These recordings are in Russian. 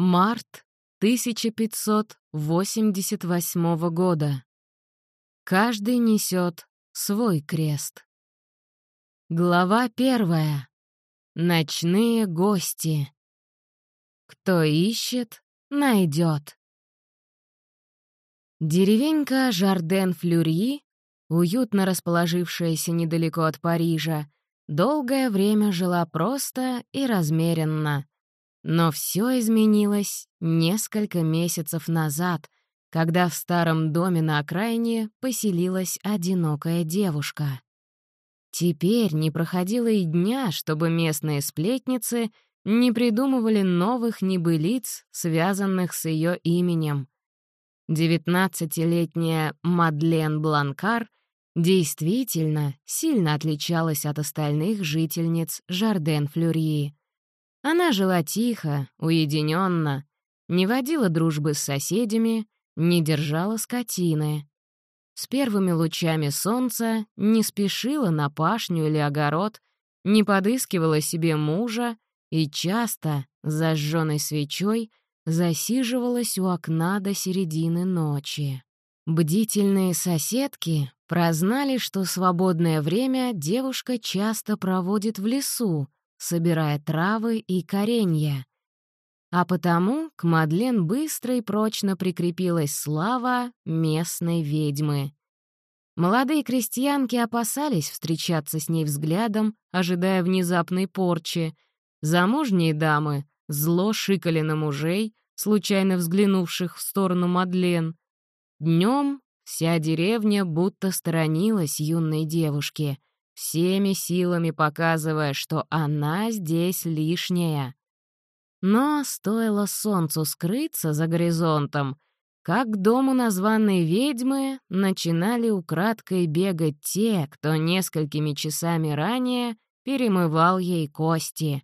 Март 1588 года. Каждый несет свой крест. Глава первая. Ночные гости. Кто ищет, найдет. Деревенька Жарден-Флюрьи, уютно расположившаяся недалеко от Парижа, долгое время жила просто и размеренно. Но все изменилось несколько месяцев назад, когда в старом доме на окраине поселилась одинокая девушка. Теперь не проходило и дня, чтобы местные сплетницы не придумывали новых небылиц, связанных с ее именем. Девятнадцатилетняя Мадлен Бланкар действительно сильно отличалась от остальных жительниц Жарден-Флюрьи. Она жила тихо, уединенно, не водила дружбы с соседями, не держала скотины. С первыми лучами солнца не спешила на пашню или огород, не подыскивала себе мужа и часто, зажженной свечой, засиживалась у окна до середины ночи. Бдительные соседки прознали, что свободное время девушка часто проводит в лесу, собирая травы и коренья. А потому к Мадлен быстро и прочно прикрепилась слава местной ведьмы. Молодые крестьянки опасались встречаться с ней взглядом, ожидая внезапной порчи. Замужние дамы зло шикали на мужей, случайно взглянувших в сторону Мадлен. Днем вся деревня будто сторонилась юной девушки, всеми силами показывая, что она здесь лишняя. Но стоило солнцу скрыться за горизонтом, как к дому названной ведьмы начинали украдкой бегать те, кто несколькими часами ранее перемывал ей кости.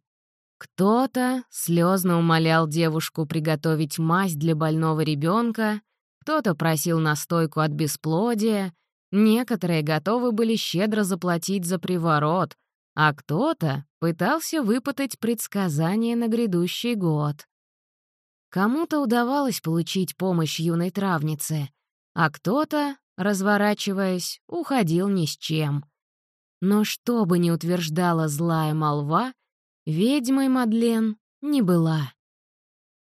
Кто-то слезно умолял девушку приготовить мазь для больного ребенка, кто-то просил настойку от бесплодия, некоторые готовы были щедро заплатить за приворот, а кто-то пытался выпытать предсказание на грядущий год. Кому-то удавалось получить помощь юной травнице, а кто-то, разворачиваясь, уходил ни с чем. Но что бы ни утверждала злая молва, ведьмой Мадлен не была.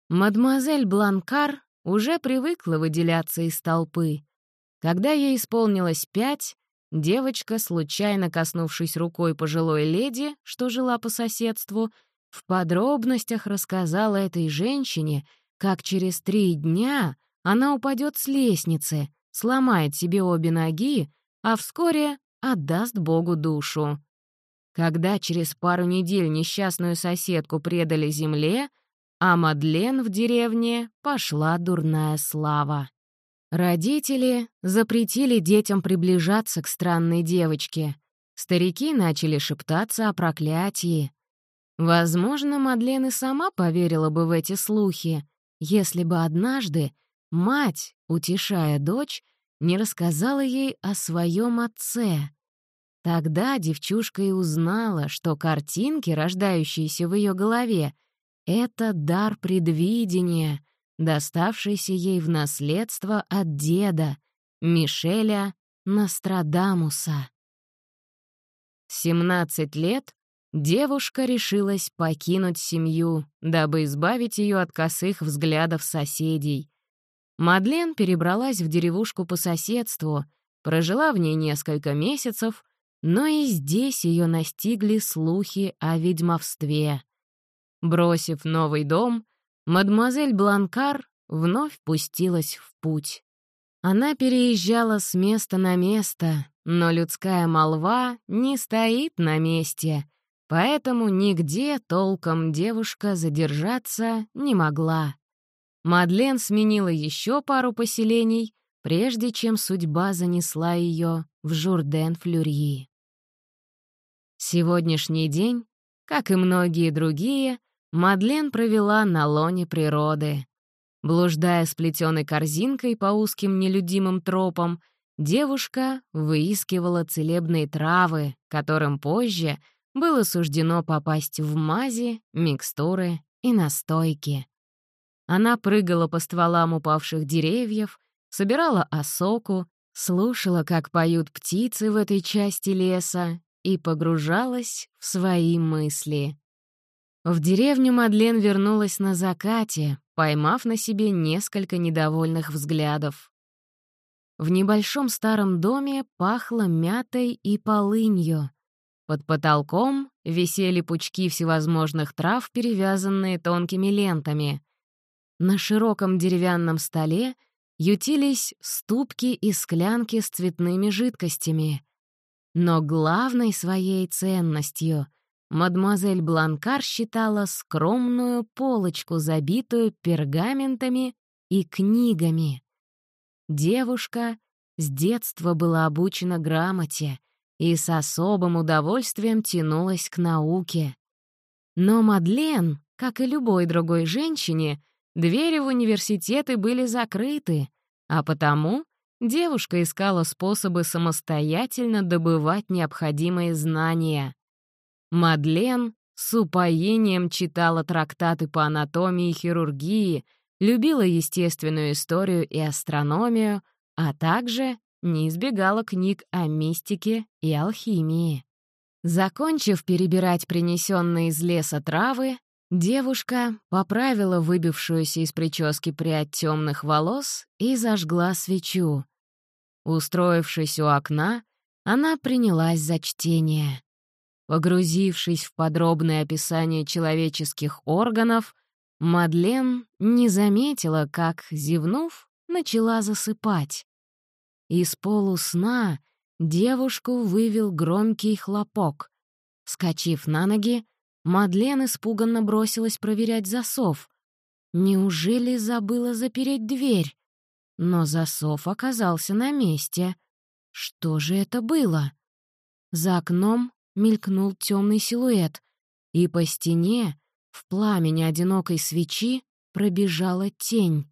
Мадемуазель Бланкар уже привыкла выделяться из толпы. Когда ей исполнилось пять, девочка, случайно коснувшись рукой пожилой леди, что жила по соседству, в подробностях рассказала этой женщине, как через три дня она упадет с лестницы, сломает себе обе ноги, а вскоре отдаст Богу душу. Когда через пару недель несчастную соседку предали земле, а Мадлен в деревне пошла дурная слава. Родители запретили детям приближаться к странной девочке. Старики начали шептаться о проклятии. Возможно, Мадлен и сама поверила бы в эти слухи, если бы однажды мать, утешая дочь, не рассказала ей о своем отце. Тогда девчушка и узнала, что картинки, рождающиеся в ее голове, — это дар предвидения, доставшийся ей в наследство от деда, Мишеля Нострадамуса. В 17 лет девушка решилась покинуть семью, дабы избавить ее от косых взглядов соседей. Мадлен перебралась в деревушку по соседству, прожила в ней несколько месяцев, но и здесь ее настигли слухи о ведьмовстве. Бросив новый дом, мадемуазель Бланкар вновь пустилась в путь. Она переезжала с места на место, но людская молва не стоит на месте, поэтому нигде толком девушка задержаться не могла. Мадлен сменила еще пару поселений, прежде чем судьба занесла ее в Журден-Флюрьи. Сегодняшний день, как и многие другие, Мадлен провела на лоне природы. Блуждая с плетеной корзинкой по узким нелюдимым тропам, девушка выискивала целебные травы, которым позже было суждено попасть в мази, микстуры и настойки. Она прыгала по стволам упавших деревьев, собирала осоку, слушала, как поют птицы в этой части леса, и погружалась в свои мысли. В деревню Мадлен вернулась на закате, поймав на себе несколько недовольных взглядов. В небольшом старом доме пахло мятой и полынью. Под потолком висели пучки всевозможных трав, перевязанные тонкими лентами. На широком деревянном столе ютились ступки и склянки с цветными жидкостями. Но главной своей ценностью мадемуазель Бланкар считала скромную полочку, забитую пергаментами и книгами. Девушка с детства была обучена грамоте и с особым удовольствием тянулась к науке. Но Мадлен, как и любой другой женщине, двери в университеты были закрыты, а потому девушка искала способы самостоятельно добывать необходимые знания. Мадлен с упоением читала трактаты по анатомии и хирургии — любила естественную историю и астрономию, а также не избегала книг о мистике и алхимии. Закончив перебирать принесенные из леса травы, девушка поправила выбившуюся из прически прядь темных волос и зажгла свечу. Устроившись у окна, она принялась за чтение. Погрузившись в подробное описание человеческих органов, Мадлен не заметила, как, зевнув, начала засыпать. Из полусна девушку вывел громкий хлопок. Скочив на ноги, Мадлен испуганно бросилась проверять засов. Неужели забыла запереть дверь? Но засов оказался на месте. Что же это было? За окном мелькнул темный силуэт, и по стене в пламени одинокой свечи пробежала тень.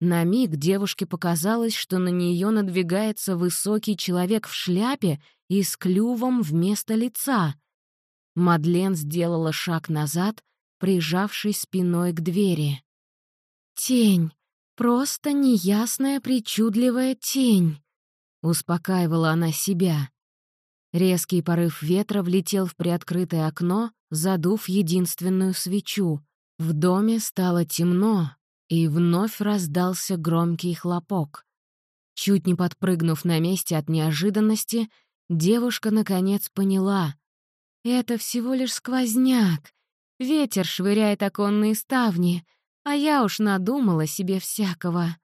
На миг девушке показалось, что на нее надвигается высокий человек в шляпе и с клювом вместо лица. Мадлен сделала шаг назад, прижавшись спиной к двери. «Тень! Просто неясная причудливая тень!» — успокаивала она себя. Резкий порыв ветра влетел в приоткрытое окно, задув единственную свечу. В доме стало темно, и вновь раздался громкий хлопок. Чуть не подпрыгнув на месте от неожиданности, девушка наконец поняла. «Это всего лишь сквозняк. Ветер швыряет оконные ставни, а я уж надумала себе всякого».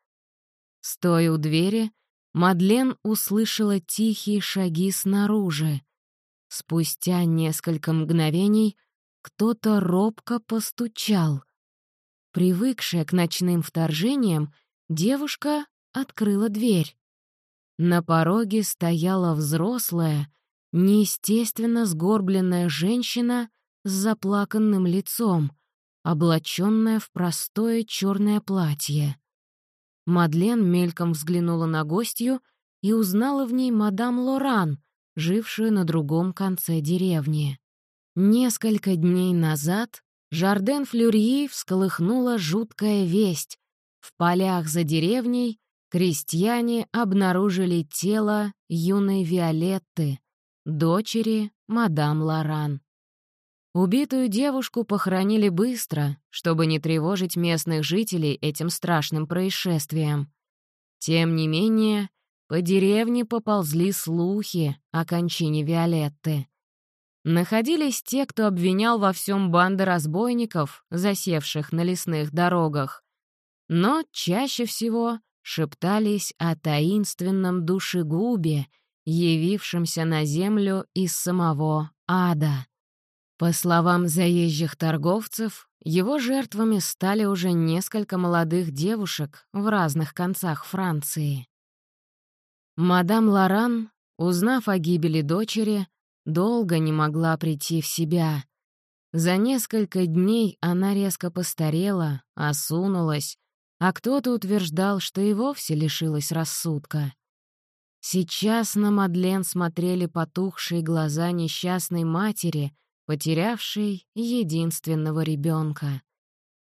Стоя у двери, Мадлен услышала тихие шаги снаружи. Спустя несколько мгновений кто-то робко постучал. Привыкшая к ночным вторжениям, девушка открыла дверь. На пороге стояла взрослая, неестественно сгорбленная женщина с заплаканным лицом, облаченная в простое черное платье. Мадлен мельком взглянула на гостью и узнала в ней мадам Лоран, жившую на другом конце деревни. Несколько дней назад Жарден Флюрьи всколыхнула жуткая весть. В полях за деревней крестьяне обнаружили тело юной Виолетты, дочери мадам Лоран. Убитую девушку похоронили быстро, чтобы не тревожить местных жителей этим страшным происшествием. Тем не менее, по деревне поползли слухи о кончине Виолетты. Находились те, кто обвинял во всем банды разбойников, засевших на лесных дорогах. Но чаще всего шептались о таинственном душегубе, явившемся на землю из самого ада. По словам заезжих торговцев, его жертвами стали уже несколько молодых девушек в разных концах Франции. Мадам Лоран, узнав о гибели дочери, долго не могла прийти в себя. За несколько дней она резко постарела, осунулась, а кто-то утверждал, что и вовсе лишилась рассудка. Сейчас на Мадлен смотрели потухшие глаза несчастной матери — потерявшей единственного ребенка.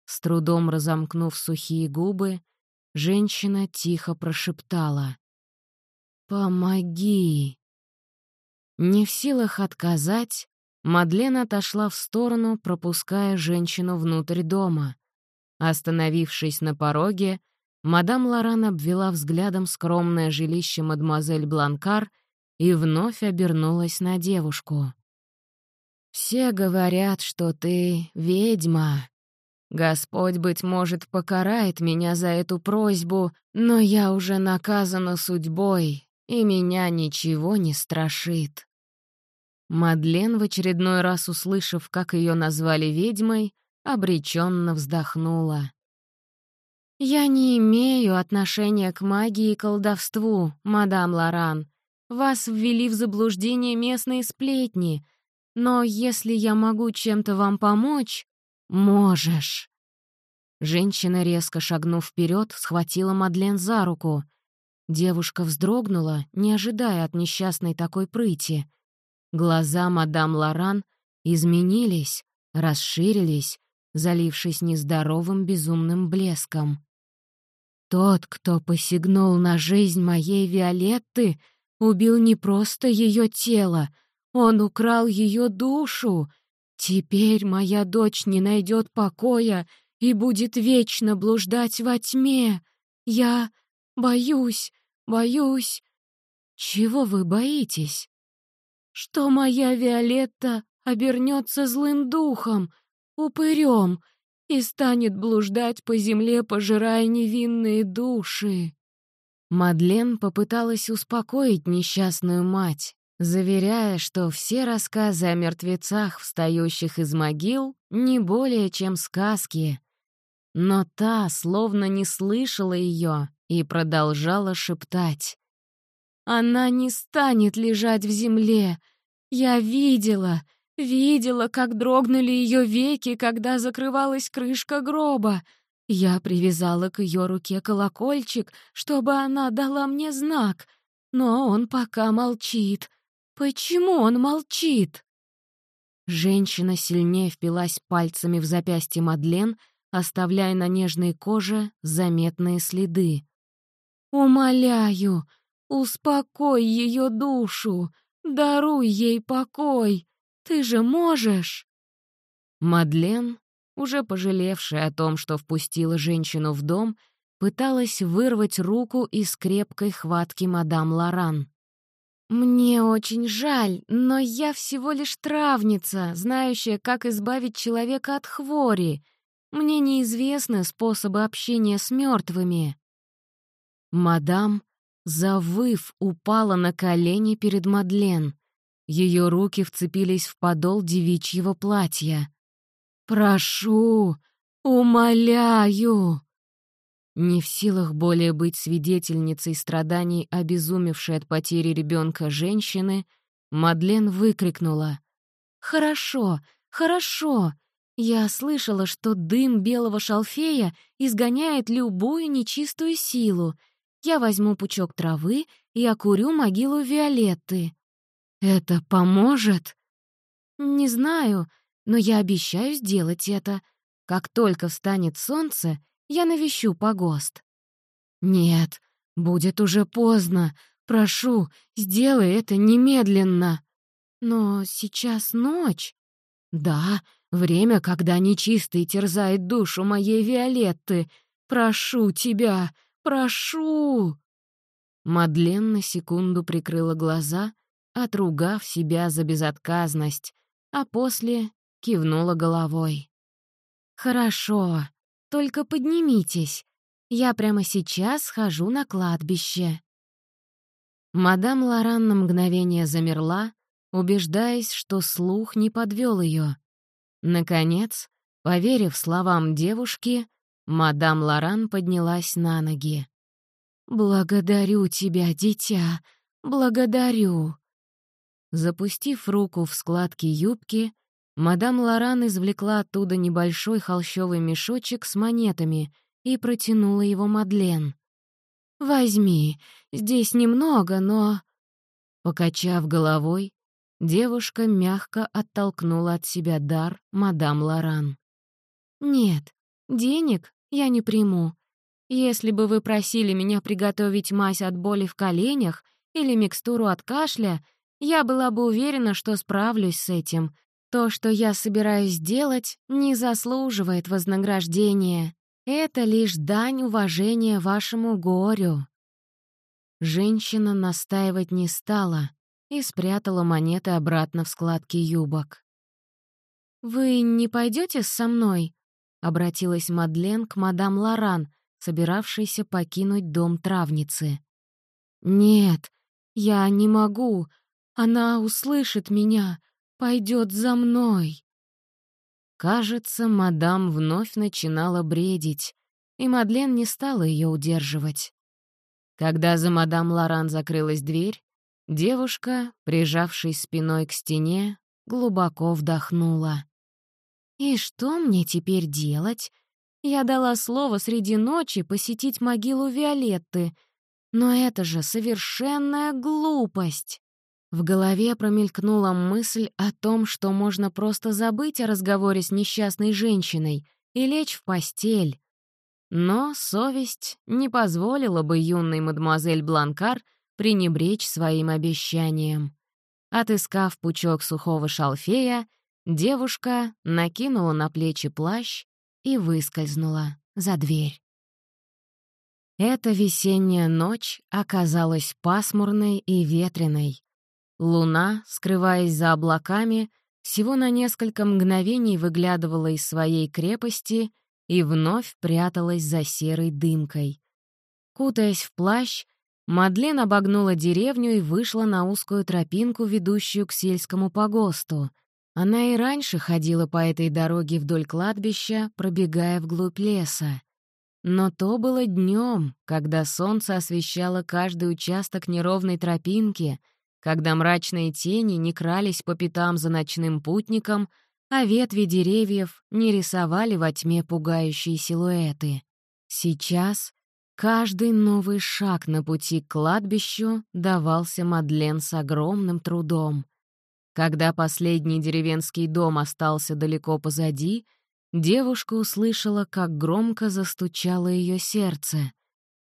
С трудом разомкнув сухие губы, женщина тихо прошептала. «Помоги!» Не в силах отказать, Мадлен отошла в сторону, пропуская женщину внутрь дома. Остановившись на пороге, мадам Лоран обвела взглядом скромное жилище мадемуазель Бланкар и вновь обернулась на девушку. «Все говорят, что ты ведьма. Господь, быть может, покарает меня за эту просьбу, но я уже наказана судьбой, и меня ничего не страшит». Мадлен, в очередной раз услышав, как ее назвали ведьмой, обреченно вздохнула. «Я не имею отношения к магии и колдовству, мадам Лоран. Вас ввели в заблуждение местные сплетни. Но если я могу чем-то вам помочь, можешь». Женщина, резко шагнув вперед, схватила Мадлен за руку. Девушка вздрогнула, не ожидая от несчастной такой прыти — Глаза мадам Лоран изменились, расширились, залившись нездоровым безумным блеском. «Тот, кто посягнул на жизнь моей Виолетты, убил не просто ее тело, он украл ее душу. Теперь моя дочь не найдет покоя и будет вечно блуждать во тьме. Я боюсь, боюсь. Чего вы боитесь? что моя Виолетта обернется злым духом, упырем, и станет блуждать по земле, пожирая невинные души. Мадлен попыталась успокоить несчастную мать, заверяя, что все рассказы о мертвецах, встающих из могил, не более чем сказки. Но та словно не слышала ее и продолжала шептать. «Она не станет лежать в земле, я видела, видела, как дрогнули ее веки, когда закрывалась крышка гроба. Я привязала к ее руке колокольчик, чтобы она дала мне знак, но он пока молчит. Почему он молчит? Женщина сильнее впилась пальцами в запястье Мадлен, оставляя на нежной коже заметные следы. «Умоляю, успокой ее душу, Даруй ей покой! Ты же можешь!» Мадлен, уже пожалевшая о том, что впустила женщину в дом, пыталась вырвать руку из крепкой хватки мадам Лоран. «Мне очень жаль, но я всего лишь травница, знающая, как избавить человека от хвори. Мне неизвестны способы общения с мертвыми». Мадам завыв, упала на колени перед Мадлен. Ее руки вцепились в подол девичьего платья. «Прошу, умоляю!» Не в силах более быть свидетельницей страданий обезумевшей от потери ребенка женщины, Мадлен выкрикнула. «Хорошо, хорошо! Я слышала, что дым белого шалфея изгоняет любую нечистую силу, я возьму пучок травы и окурю могилу Виолетты. Это поможет? Не знаю, но я обещаю сделать это. Как только встанет солнце, я навещу погост. Нет, будет уже поздно. Прошу, сделай это немедленно. Но сейчас ночь. Да, время, когда нечистый терзает душу моей Виолетты. Прошу тебя, Прошу!» Мадлен на секунду прикрыла глаза, отругав себя за безотказность, а после кивнула головой. «Хорошо, только поднимитесь. Я прямо сейчас схожу на кладбище». Мадам Лоран на мгновение замерла, убеждаясь, что слух не подвел ее. Наконец, поверив словам девушки, Мадам Лоран поднялась на ноги. «Благодарю тебя, дитя, благодарю». Запустив руку в складки юбки, мадам Лоран извлекла оттуда небольшой холщовый мешочек с монетами и протянула его Мадлен. «Возьми, здесь немного, но...» Покачав головой, девушка мягко оттолкнула от себя дар мадам Лоран. «Нет, денег я не приму. Если бы вы просили меня приготовить мазь от боли в коленях или микстуру от кашля, я была бы уверена, что справлюсь с этим. То, что я собираюсь делать, не заслуживает вознаграждения. Это лишь дань уважения вашему горю». Женщина настаивать не стала и спрятала монеты обратно в складки юбок. «Вы не пойдете со мной?» — обратилась Мадлен к мадам Лоран, собиравшейся покинуть дом травницы. «Нет, я не могу. Она услышит меня, пойдет за мной». Кажется, мадам вновь начинала бредить, и Мадлен не стала ее удерживать. Когда за мадам Лоран закрылась дверь, девушка, прижавшись спиной к стене, глубоко вдохнула. «И что мне теперь делать? Я дала слово среди ночи посетить могилу Виолетты, но это же совершенная глупость!» В голове промелькнула мысль о том, что можно просто забыть о разговоре с несчастной женщиной и лечь в постель. Но совесть не позволила бы юной мадемуазель Бланкар пренебречь своим обещанием. Отыскав пучок сухого шалфея, девушка накинула на плечи плащ и выскользнула за дверь. Эта весенняя ночь оказалась пасмурной и ветреной. Луна, скрываясь за облаками, всего на несколько мгновений выглядывала из своей крепости и вновь пряталась за серой дымкой. Кутаясь в плащ, Мадлен обогнула деревню и вышла на узкую тропинку, ведущую к сельскому погосту. Она и раньше ходила по этой дороге вдоль кладбища, пробегая вглубь леса. Но то было днем, когда солнце освещало каждый участок неровной тропинки — когда мрачные тени не крались по пятам за ночным путником, а ветви деревьев не рисовали во тьме пугающие силуэты. Сейчас каждый новый шаг на пути к кладбищу давался Мадлен с огромным трудом. Когда последний деревенский дом остался далеко позади, девушка услышала, как громко застучало ее сердце.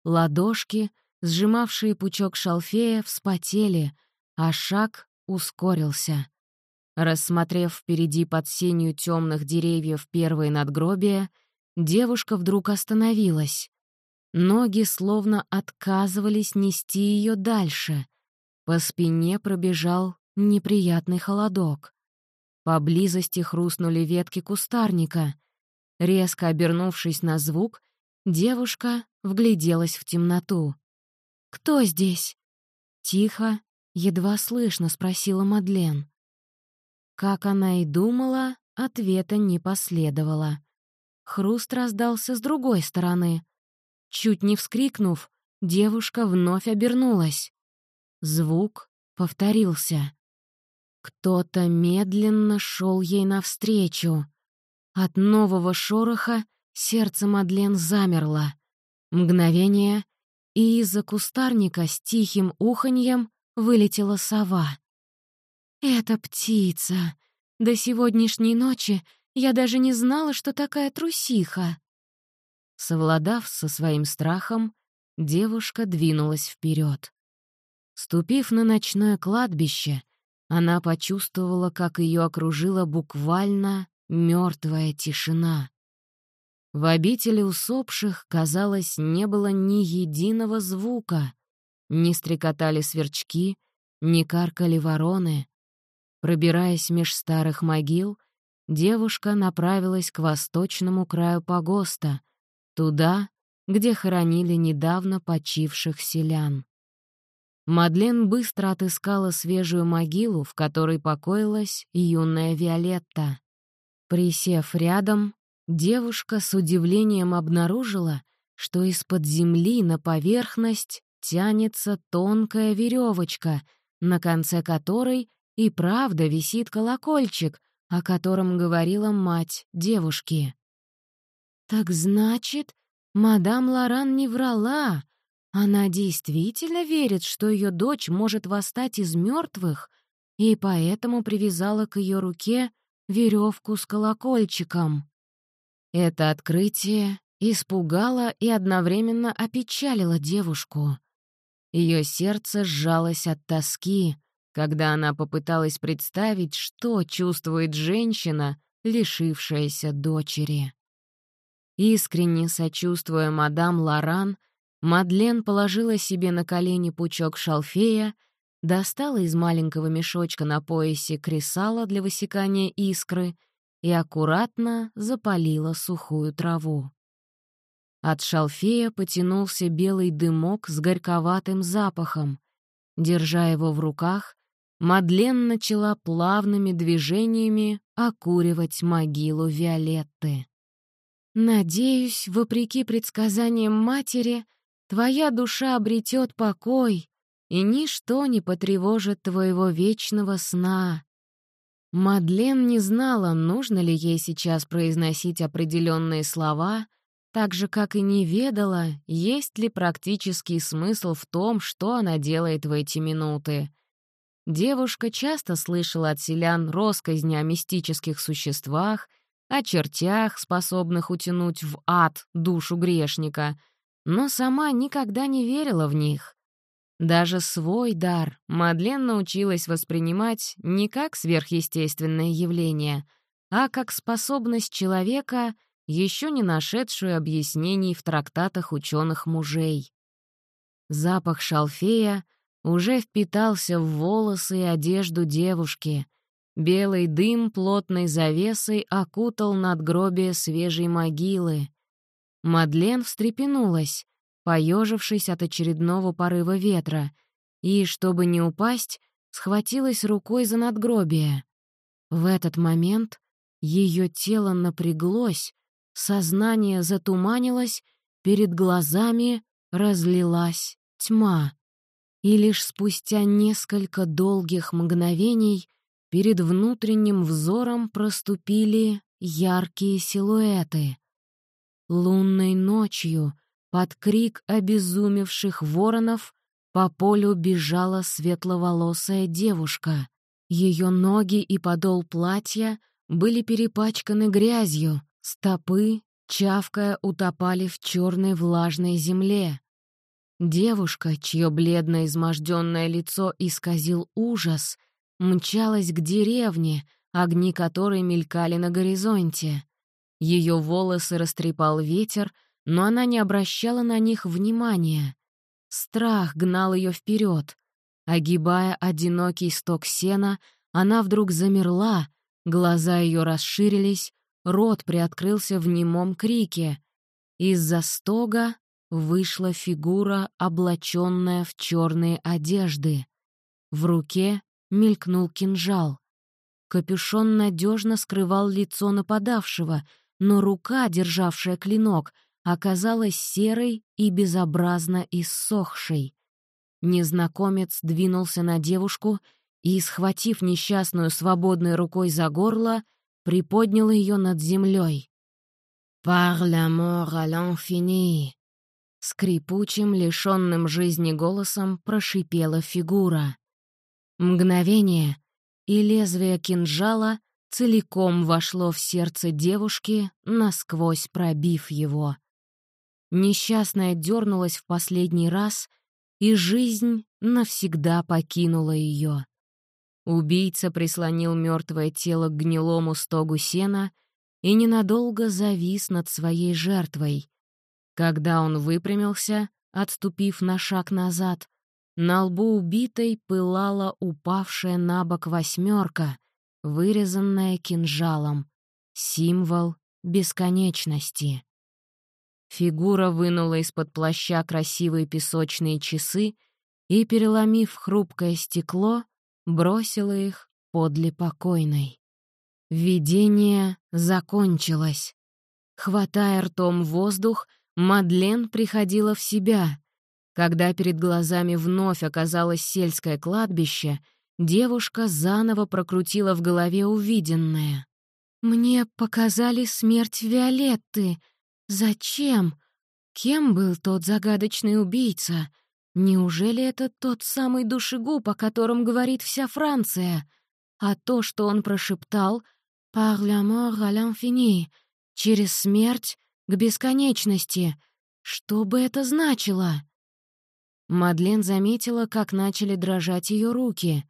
Ладошки, сжимавшие пучок шалфея, вспотели — а шаг ускорился. Рассмотрев впереди под сенью темных деревьев первые надгробия, девушка вдруг остановилась. Ноги словно отказывались нести ее дальше. По спине пробежал неприятный холодок. Поблизости хрустнули ветки кустарника. Резко обернувшись на звук, девушка вгляделась в темноту. «Кто здесь?» Тихо, Едва слышно спросила Мадлен. Как она и думала, ответа не последовало. Хруст раздался с другой стороны. Чуть не вскрикнув, девушка вновь обернулась. Звук повторился. Кто-то медленно шел ей навстречу. От нового шороха сердце Мадлен замерло. Мгновение, и из-за кустарника с тихим уханьем вылетела сова. «Это птица. До сегодняшней ночи я даже не знала, что такая трусиха». Совладав со своим страхом, девушка двинулась вперед. Ступив на ночное кладбище, она почувствовала, как ее окружила буквально мертвая тишина. В обители усопших, казалось, не было ни единого звука, не стрекотали сверчки, не каркали вороны. Пробираясь меж старых могил, девушка направилась к восточному краю погоста, туда, где хоронили недавно почивших селян. Мадлен быстро отыскала свежую могилу, в которой покоилась юная Виолетта. Присев рядом, девушка с удивлением обнаружила, что из-под земли на поверхность тянется тонкая веревочка, на конце которой и правда висит колокольчик, о котором говорила мать девушки. «Так значит, мадам Лоран не врала. Она действительно верит, что ее дочь может восстать из мертвых, и поэтому привязала к ее руке веревку с колокольчиком». Это открытие испугало и одновременно опечалило девушку. Ее сердце сжалось от тоски, когда она попыталась представить, что чувствует женщина, лишившаяся дочери. Искренне сочувствуя мадам Лоран, Мадлен положила себе на колени пучок шалфея, достала из маленького мешочка на поясе кресало для высекания искры и аккуратно запалила сухую траву. От шалфея потянулся белый дымок с горьковатым запахом. Держа его в руках, Мадлен начала плавными движениями окуривать могилу Виолетты. «Надеюсь, вопреки предсказаниям матери, твоя душа обретет покой, и ничто не потревожит твоего вечного сна». Мадлен не знала, нужно ли ей сейчас произносить определенные слова, так же, как и не ведала, есть ли практический смысл в том, что она делает в эти минуты. Девушка часто слышала от селян росказни о мистических существах, о чертях, способных утянуть в ад душу грешника, но сама никогда не верила в них. Даже свой дар Мадлен научилась воспринимать не как сверхъестественное явление, а как способность человека, еще не нашедшую объяснений в трактатах ученых мужей. Запах шалфея — уже впитался в волосы и одежду девушки. Белый дым плотной завесой окутал надгробие свежей могилы. Мадлен встрепенулась, поежившись от очередного порыва ветра, и, чтобы не упасть, схватилась рукой за надгробие. В этот момент ее тело напряглось, сознание затуманилось, перед глазами разлилась тьма и лишь спустя несколько долгих мгновений перед внутренним взором проступили яркие силуэты. Лунной ночью, под крик обезумевших воронов, по полю бежала светловолосая девушка. Ее ноги и подол платья были перепачканы грязью, стопы, чавкая, утопали в черной влажной земле. Девушка, чье бледное изможденное лицо исказил ужас, мчалась к деревне, огни которой мелькали на горизонте. Ее волосы растрепал ветер, но она не обращала на них внимания. Страх гнал ее вперед. Огибая одинокий сток сена, она вдруг замерла, глаза ее расширились, рот приоткрылся в немом крике. Из-за стога вышла фигура, облаченная в черные одежды. В руке мелькнул кинжал. Капюшон надежно скрывал лицо нападавшего, но рука, державшая клинок, оказалась серой и безобразно иссохшей. Незнакомец двинулся на девушку и, схватив несчастную свободной рукой за горло, приподнял ее над землей. «Par l'amour à l'infini», Скрипучим, лишенным жизни голосом прошипела фигура. Мгновение, и лезвие кинжала целиком вошло в сердце девушки, насквозь пробив его. Несчастная дернулась в последний раз, и жизнь навсегда покинула ее. Убийца прислонил мертвое тело к гнилому стогу сена и ненадолго завис над своей жертвой, когда он выпрямился, отступив на шаг назад, на лбу убитой пылала упавшая на бок восьмерка, вырезанная кинжалом, символ бесконечности. Фигура вынула из-под плаща красивые песочные часы и, переломив хрупкое стекло, бросила их подле покойной. Видение закончилось. Хватая ртом воздух, Мадлен приходила в себя. Когда перед глазами вновь оказалось сельское кладбище, девушка заново прокрутила в голове увиденное. «Мне показали смерть Виолетты. Зачем? Кем был тот загадочный убийца? Неужели это тот самый душегуб, о котором говорит вся Франция? А то, что он прошептал «Par l'amour à l'infini», Через смерть к бесконечности. Что бы это значило? Мадлен заметила, как начали дрожать ее руки.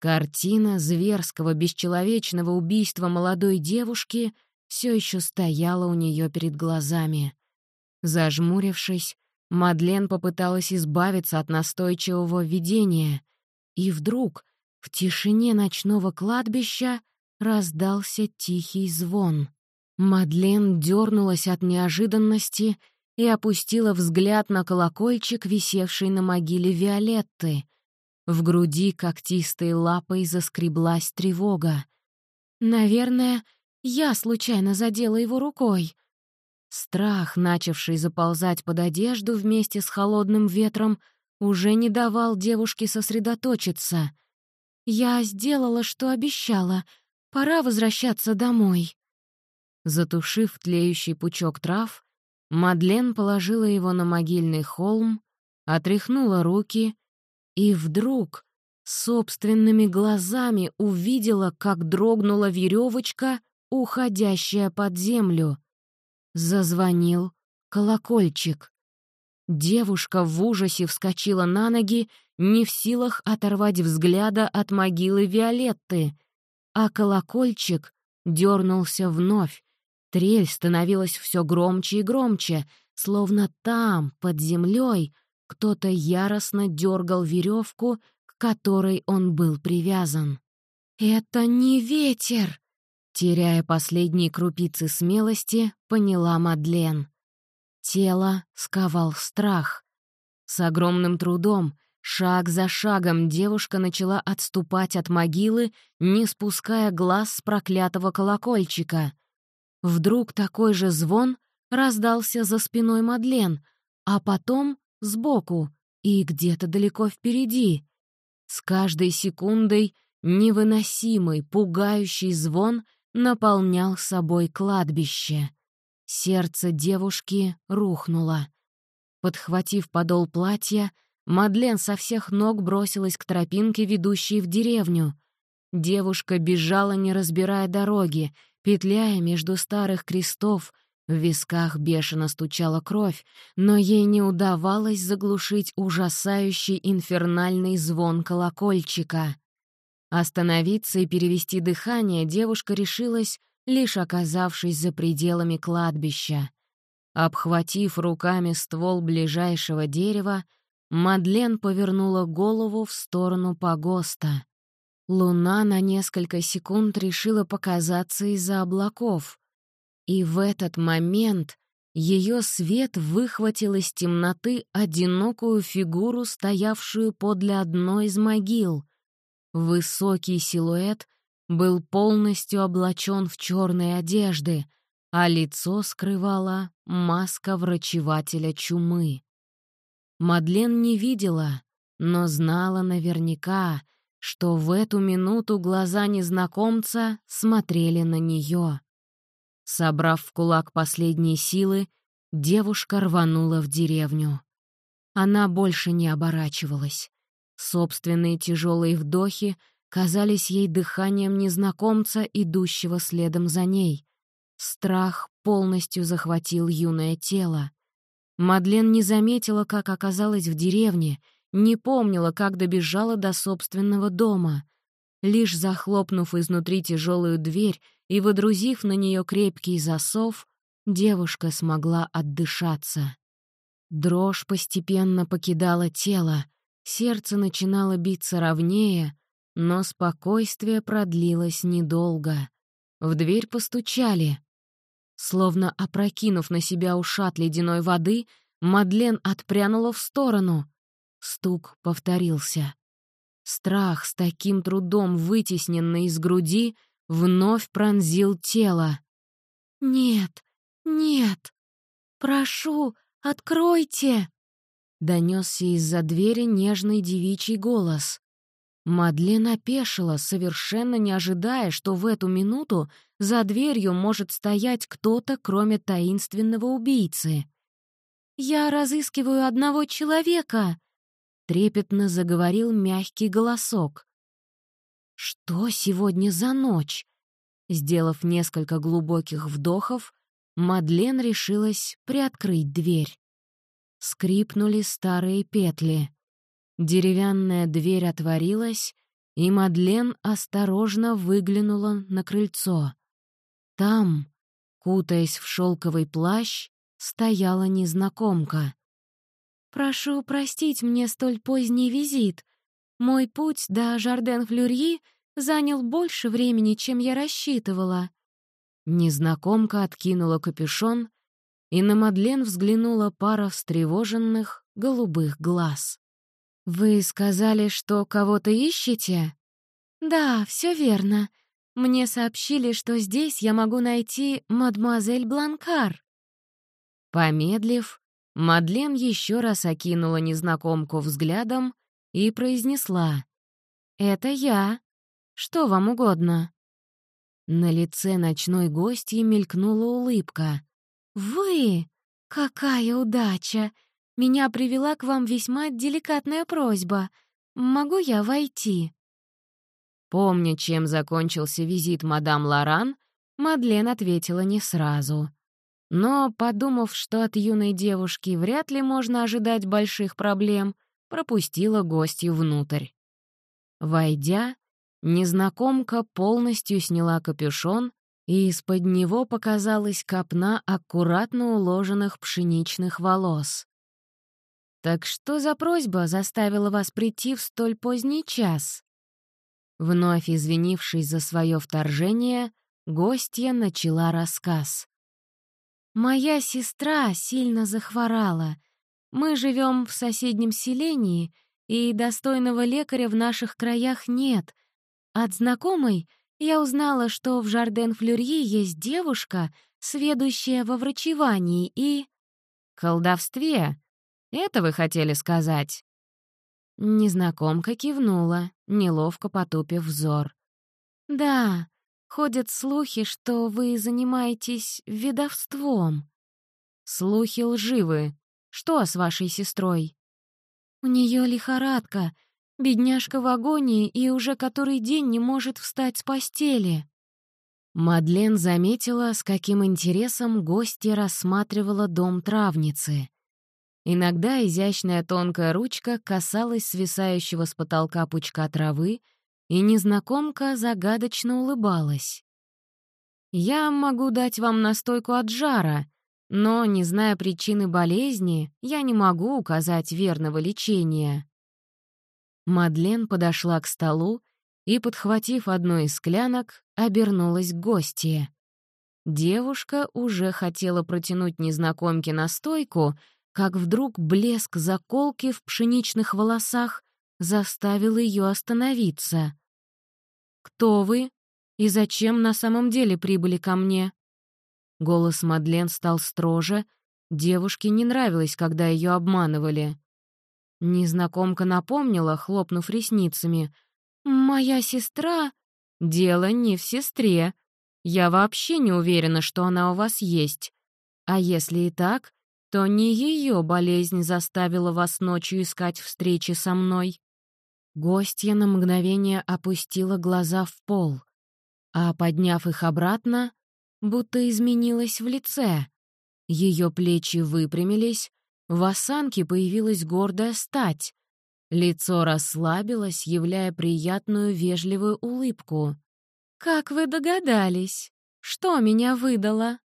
Картина зверского, бесчеловечного убийства молодой девушки все еще стояла у нее перед глазами. Зажмурившись, Мадлен попыталась избавиться от настойчивого видения, и вдруг в тишине ночного кладбища раздался тихий звон. Мадлен дернулась от неожиданности и опустила взгляд на колокольчик, висевший на могиле Виолетты. В груди когтистой лапой заскреблась тревога. «Наверное, я случайно задела его рукой». Страх, начавший заползать под одежду вместе с холодным ветром, уже не давал девушке сосредоточиться. «Я сделала, что обещала. Пора возвращаться домой». Затушив тлеющий пучок трав, Мадлен положила его на могильный холм, отряхнула руки и вдруг собственными глазами увидела, как дрогнула веревочка, уходящая под землю. Зазвонил колокольчик. Девушка в ужасе вскочила на ноги, не в силах оторвать взгляда от могилы Виолетты, а колокольчик дернулся вновь. Трель становилась все громче и громче, словно там, под землей, кто-то яростно дергал веревку, к которой он был привязан. «Это не ветер!» Теряя последние крупицы смелости, поняла Мадлен. Тело сковал страх. С огромным трудом, шаг за шагом, девушка начала отступать от могилы, не спуская глаз с проклятого колокольчика. Вдруг такой же звон раздался за спиной Мадлен, а потом сбоку и где-то далеко впереди. С каждой секундой невыносимый, пугающий звон наполнял собой кладбище. Сердце девушки рухнуло. Подхватив подол платья, Мадлен со всех ног бросилась к тропинке, ведущей в деревню. Девушка бежала, не разбирая дороги, петляя между старых крестов, в висках бешено стучала кровь, но ей не удавалось заглушить ужасающий инфернальный звон колокольчика. Остановиться и перевести дыхание девушка решилась, лишь оказавшись за пределами кладбища. Обхватив руками ствол ближайшего дерева, Мадлен повернула голову в сторону погоста. Луна на несколько секунд решила показаться из-за облаков. И в этот момент ее свет выхватил из темноты одинокую фигуру, стоявшую подле одной из могил. Высокий силуэт был полностью облачен в черные одежды, а лицо скрывала маска врачевателя чумы. Мадлен не видела, но знала наверняка, что в эту минуту глаза незнакомца смотрели на нее. Собрав в кулак последние силы, девушка рванула в деревню. Она больше не оборачивалась. Собственные тяжелые вдохи казались ей дыханием незнакомца, идущего следом за ней. Страх полностью захватил юное тело. Мадлен не заметила, как оказалась в деревне, не помнила, как добежала до собственного дома. Лишь захлопнув изнутри тяжелую дверь и водрузив на нее крепкий засов, девушка смогла отдышаться. Дрожь постепенно покидала тело, сердце начинало биться ровнее, но спокойствие продлилось недолго. В дверь постучали. Словно опрокинув на себя ушат ледяной воды, Мадлен отпрянула в сторону. Стук повторился. Страх, с таким трудом вытесненный из груди, вновь пронзил тело. «Нет, нет! Прошу, откройте!» Донесся из-за двери нежный девичий голос. Мадлен опешила, совершенно не ожидая, что в эту минуту за дверью может стоять кто-то, кроме таинственного убийцы. «Я разыскиваю одного человека!» трепетно заговорил мягкий голосок. «Что сегодня за ночь?» Сделав несколько глубоких вдохов, Мадлен решилась приоткрыть дверь. Скрипнули старые петли. Деревянная дверь отворилась, и Мадлен осторожно выглянула на крыльцо. Там, кутаясь в шелковый плащ, стояла незнакомка. «Прошу простить мне столь поздний визит. Мой путь до Жарден-Флюрьи занял больше времени, чем я рассчитывала». Незнакомка откинула капюшон, и на Мадлен взглянула пара встревоженных голубых глаз. «Вы сказали, что кого-то ищете?» «Да, все верно. Мне сообщили, что здесь я могу найти мадемуазель Бланкар». Помедлив, Мадлен еще раз окинула незнакомку взглядом и произнесла. «Это я. Что вам угодно?» На лице ночной гостьи мелькнула улыбка. «Вы? Какая удача! Меня привела к вам весьма деликатная просьба. Могу я войти?» Помня, чем закончился визит мадам Лоран, Мадлен ответила не сразу. Но, подумав, что от юной девушки вряд ли можно ожидать больших проблем, пропустила гостью внутрь. Войдя, незнакомка полностью сняла капюшон, и из-под него показалась копна аккуратно уложенных пшеничных волос. «Так что за просьба заставила вас прийти в столь поздний час?» Вновь извинившись за свое вторжение, гостья начала рассказ. «Моя сестра сильно захворала. Мы живем в соседнем селении, и достойного лекаря в наших краях нет. От знакомой я узнала, что в Жарден-Флюрьи есть девушка, сведущая во врачевании и... колдовстве. Это вы хотели сказать?» Незнакомка кивнула, неловко потупив взор. «Да, ходят слухи, что вы занимаетесь ведовством». «Слухи лживы. Что с вашей сестрой?» «У нее лихорадка, бедняжка в агонии и уже который день не может встать с постели». Мадлен заметила, с каким интересом гостья рассматривала дом травницы. Иногда изящная тонкая ручка касалась свисающего с потолка пучка травы, и незнакомка загадочно улыбалась. «Я могу дать вам настойку от жара, но, не зная причины болезни, я не могу указать верного лечения». Мадлен подошла к столу и, подхватив одну из склянок, обернулась к гостье. Девушка уже хотела протянуть незнакомке настойку, как вдруг блеск заколки в пшеничных волосах заставил ее остановиться. «Кто вы? И зачем на самом деле прибыли ко мне?» Голос Мадлен стал строже, девушке не нравилось, когда ее обманывали. Незнакомка напомнила, хлопнув ресницами. «Моя сестра...» «Дело не в сестре. Я вообще не уверена, что она у вас есть. А если и так, то не ее болезнь заставила вас ночью искать встречи со мной. Гостья на мгновение опустила глаза в пол, а, подняв их обратно, будто изменилась в лице. Ее плечи выпрямились, в осанке появилась гордая стать. Лицо расслабилось, являя приятную вежливую улыбку. «Как вы догадались? Что меня выдало?»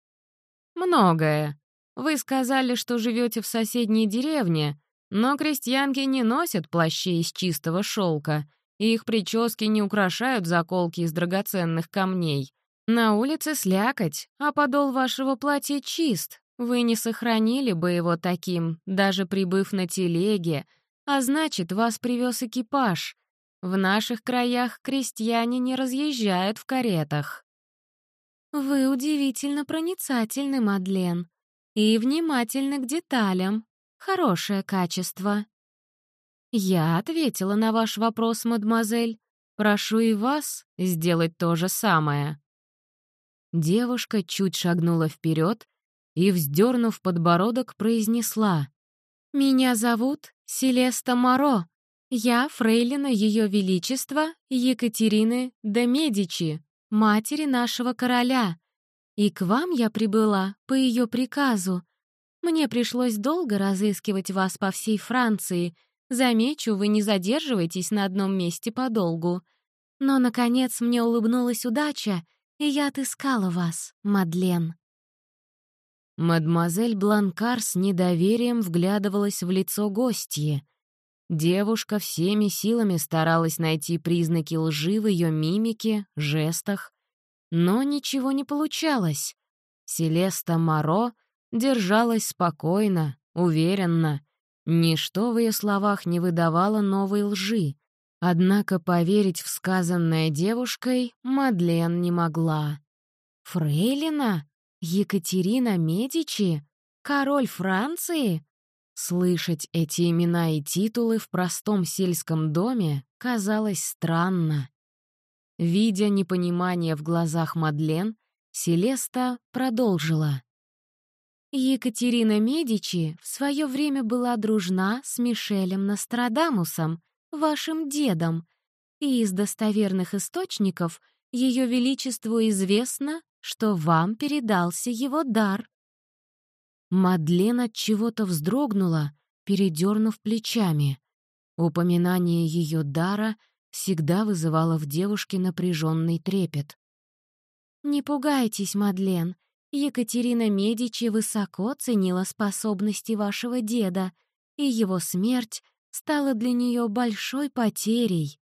«Многое», вы сказали, что живете в соседней деревне, но крестьянки не носят плащей из чистого шелка, и их прически не украшают заколки из драгоценных камней. На улице слякоть, а подол вашего платья чист. Вы не сохранили бы его таким, даже прибыв на телеге, а значит, вас привез экипаж. В наших краях крестьяне не разъезжают в каретах. «Вы удивительно проницательны, Мадлен», и внимательны к деталям. Хорошее качество. Я ответила на ваш вопрос, мадемуазель. Прошу и вас сделать то же самое. Девушка чуть шагнула вперед и, вздернув подбородок, произнесла. «Меня зовут Селеста Моро. Я фрейлина Ее Величества Екатерины де Медичи, матери нашего короля. И к вам я прибыла по ее приказу. Мне пришлось долго разыскивать вас по всей Франции. Замечу, вы не задерживаетесь на одном месте подолгу. Но, наконец, мне улыбнулась удача, и я отыскала вас, Мадлен». Мадемуазель Бланкар с недоверием вглядывалась в лицо гостьи. Девушка всеми силами старалась найти признаки лжи в ее мимике, жестах, но ничего не получалось. Селеста Моро держалась спокойно, уверенно. Ничто в ее словах не выдавало новой лжи. Однако поверить в сказанное девушкой Мадлен не могла. «Фрейлина? Екатерина Медичи? Король Франции?» Слышать эти имена и титулы в простом сельском доме казалось странно. Видя непонимание в глазах Мадлен, Селеста продолжила. Екатерина Медичи в свое время была дружна с Мишелем Нострадамусом, вашим дедом, и из достоверных источников Ее Величеству известно, что вам передался его дар. Мадлен от чего-то вздрогнула, передернув плечами. Упоминание ее дара всегда вызывало в девушке напряженный трепет. «Не пугайтесь, Мадлен. Екатерина Медичи высоко ценила способности вашего деда, и его смерть стала для нее большой потерей.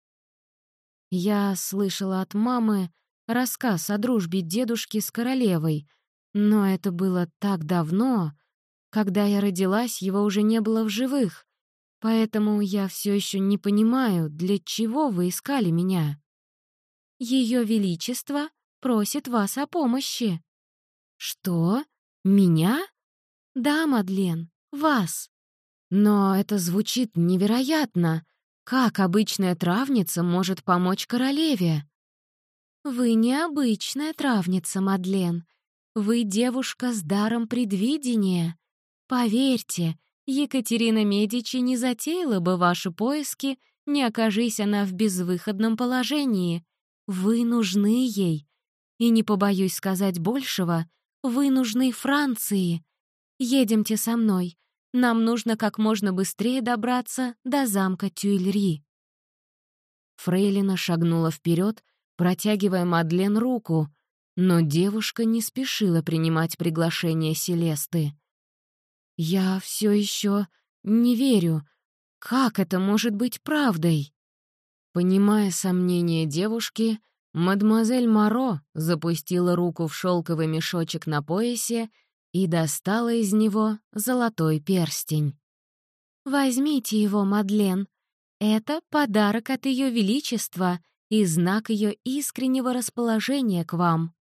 Я слышала от мамы рассказ о дружбе дедушки с королевой, но это было так давно. Когда я родилась, его уже не было в живых, поэтому я все еще не понимаю, для чего вы искали меня. Ее Величество просит вас о помощи. Что? Меня? Да, Мадлен, вас. Но это звучит невероятно. Как обычная травница может помочь королеве? Вы необычная травница, Мадлен. Вы девушка с даром предвидения. Поверьте, Екатерина Медичи не затеяла бы ваши поиски, не окажись она в безвыходном положении. Вы нужны ей. И не побоюсь сказать большего, вы нужны Франции. Едемте со мной. Нам нужно как можно быстрее добраться до замка Тюильри». Фрейлина шагнула вперед, протягивая Мадлен руку, но девушка не спешила принимать приглашение Селесты. «Я все еще не верю. Как это может быть правдой?» Понимая сомнения девушки, мадемуазель Моро запустила руку в шелковый мешочек на поясе и достала из него золотой перстень. «Возьмите его, Мадлен. Это подарок от Ее Величества и знак ее искреннего расположения к вам».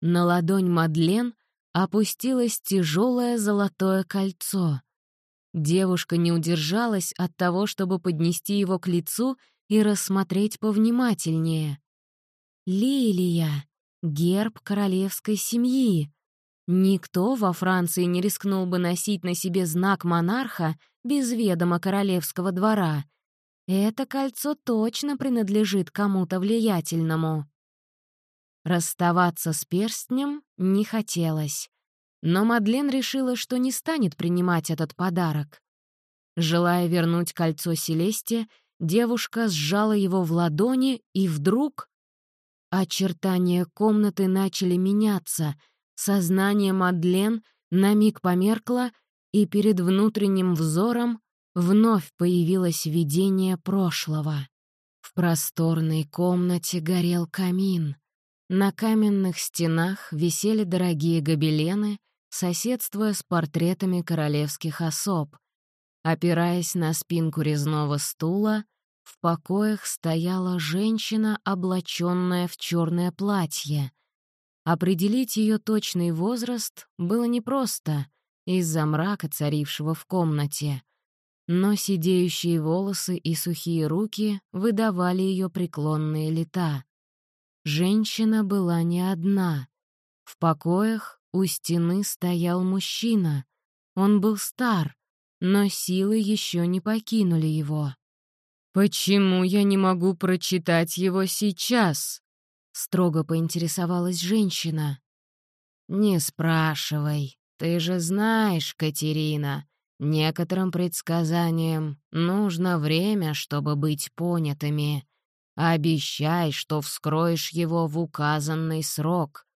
На ладонь Мадлен опустилось тяжелое золотое кольцо. Девушка не удержалась от того, чтобы поднести его к лицу и рассмотреть повнимательнее. Лилия — герб королевской семьи. Никто во Франции не рискнул бы носить на себе знак монарха без ведома королевского двора. Это кольцо точно принадлежит кому-то влиятельному. Расставаться с перстнем не хотелось. Но Мадлен решила, что не станет принимать этот подарок. Желая вернуть кольцо Селесте, девушка сжала его в ладони, и вдруг... Очертания комнаты начали меняться — Сознание Мадлен на миг померкло, и перед внутренним взором вновь появилось видение прошлого. В просторной комнате горел камин. На каменных стенах висели дорогие гобелены, соседствуя с портретами королевских особ. Опираясь на спинку резного стула, в покоях стояла женщина, облаченная в черное платье. Определить ее точный возраст было непросто из-за мрака, царившего в комнате. Но сидеющие волосы и сухие руки выдавали ее преклонные лета. Женщина была не одна. В покоях у стены стоял мужчина. Он был стар, но силы еще не покинули его. «Почему я не могу прочитать его сейчас?» — строго поинтересовалась женщина. «Не спрашивай. Ты же знаешь, Катерина, некоторым предсказаниям нужно время, чтобы быть понятыми. Обещай, что вскроешь его в указанный срок».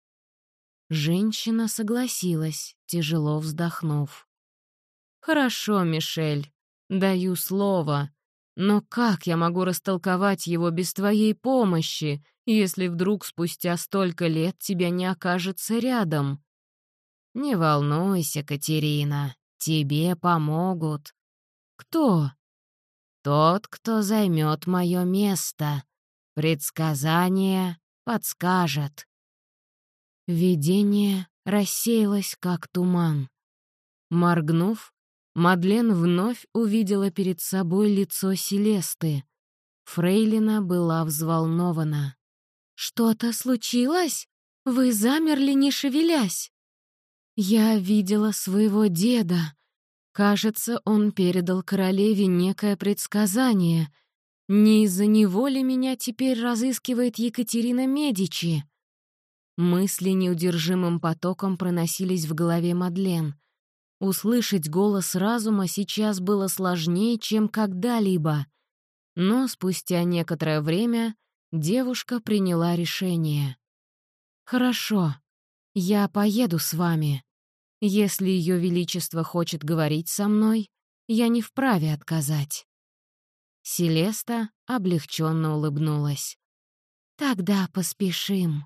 Женщина согласилась, тяжело вздохнув. «Хорошо, Мишель, даю слово. Но как я могу растолковать его без твоей помощи, если вдруг спустя столько лет тебя не окажется рядом?» «Не волнуйся, Катерина, тебе помогут». «Кто?» «Тот, кто займет мое место. Предсказание подскажет». Видение рассеялось, как туман. Моргнув, Мадлен вновь увидела перед собой лицо Селесты. Фрейлина была взволнована. «Что-то случилось? Вы замерли, не шевелясь?» «Я видела своего деда. Кажется, он передал королеве некое предсказание. Не из-за него ли меня теперь разыскивает Екатерина Медичи?» Мысли неудержимым потоком проносились в голове Мадлен — Услышать голос разума сейчас было сложнее, чем когда-либо. Но спустя некоторое время девушка приняла решение. «Хорошо, я поеду с вами. Если Ее Величество хочет говорить со мной, я не вправе отказать». Селеста облегченно улыбнулась. «Тогда поспешим».